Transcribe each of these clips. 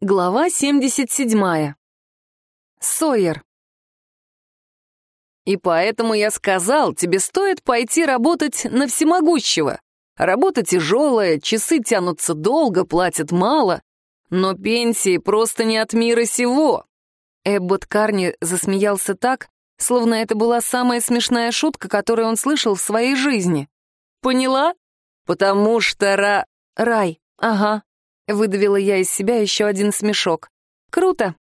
Глава 77. Сойер. И поэтому я сказал, тебе стоит пойти работать на всемогущего. Работа тяжелая, часы тянутся долго, платят мало, но пенсии просто не от мира сего. Эббот Карни засмеялся так, словно это была самая смешная шутка, которую он слышал в своей жизни. Поняла? Потому что ра... Рай, ага, Выдавила я из себя еще один смешок. Круто.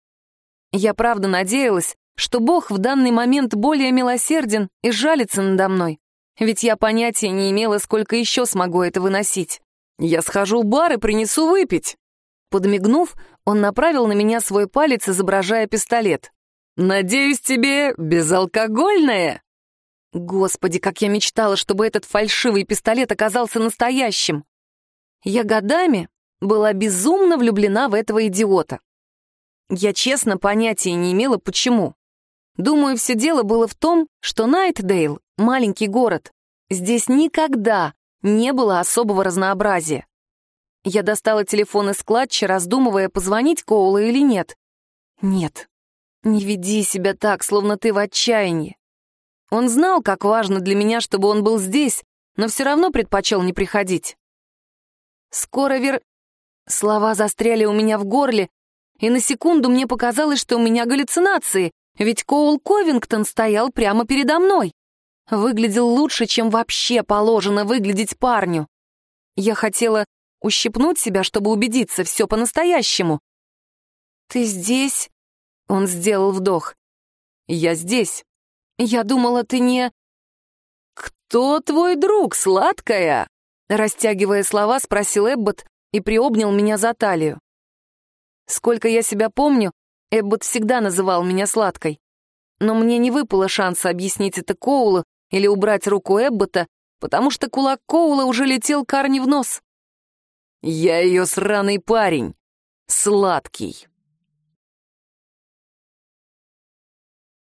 Я правда надеялась, что Бог в данный момент более милосерден и жалится надо мной. Ведь я понятия не имела, сколько еще смогу это выносить. Я схожу в бар и принесу выпить. Подмигнув, он направил на меня свой палец, изображая пистолет. «Надеюсь, тебе безалкогольное?» Господи, как я мечтала, чтобы этот фальшивый пистолет оказался настоящим. Я годами была безумно влюблена в этого идиота. Я честно понятия не имела, почему. Думаю, все дело было в том, что Найтдейл — маленький город. Здесь никогда не было особого разнообразия. Я достала телефон из клатча, раздумывая, позвонить Коулу или нет. Нет, не веди себя так, словно ты в отчаянии. Он знал, как важно для меня, чтобы он был здесь, но все равно предпочел не приходить. Скоро вер... Слова застряли у меня в горле, и на секунду мне показалось, что у меня галлюцинации, ведь Коул Ковингтон стоял прямо передо мной. Выглядел лучше, чем вообще положено выглядеть парню. Я хотела ущипнуть себя, чтобы убедиться, все по-настоящему. «Ты здесь?» — он сделал вдох. «Я здесь. Я думала, ты не...» «Кто твой друг, сладкая?» Растягивая слова, спросил Эббот, и приобнял меня за талию. Сколько я себя помню, Эббот всегда называл меня сладкой. Но мне не выпало шанса объяснить это Коулу или убрать руку Эббота, потому что кулак Коула уже летел Карни в нос. «Я ее сраный парень. Сладкий».